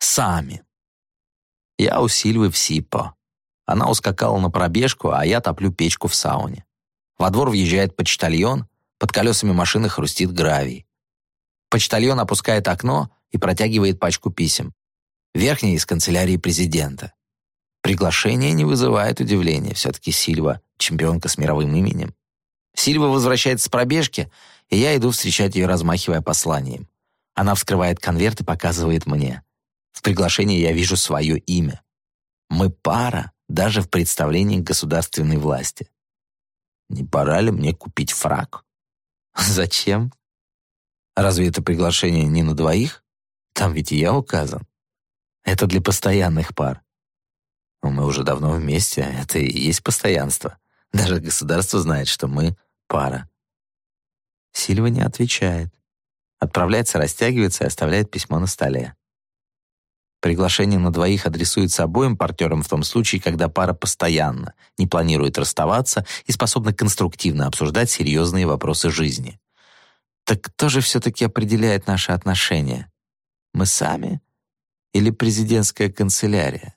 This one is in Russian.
Сами. Я у в Сипо. Она ускакала на пробежку, а я топлю печку в сауне. Во двор въезжает почтальон, под колесами машины хрустит гравий. Почтальон опускает окно и протягивает пачку писем. Верхний из канцелярии президента. Приглашение не вызывает удивления. Все-таки Сильва — чемпионка с мировым именем. Сильва возвращается с пробежки, и я иду встречать ее, размахивая посланием. Она вскрывает конверт и показывает мне. В приглашении я вижу свое имя. Мы пара, даже в представлении государственной власти. Не пора ли мне купить фраг? Зачем? Разве это приглашение не на двоих? Там ведь и я указан. Это для постоянных пар. Мы уже давно вместе, это и есть постоянство. Даже государство знает, что мы пара. Сильва не отвечает. Отправляется, растягивается и оставляет письмо на столе. Приглашение на двоих адресуется обоим партнерам в том случае, когда пара постоянно не планирует расставаться и способна конструктивно обсуждать серьезные вопросы жизни. Так кто же все-таки определяет наши отношения? Мы сами или президентская канцелярия?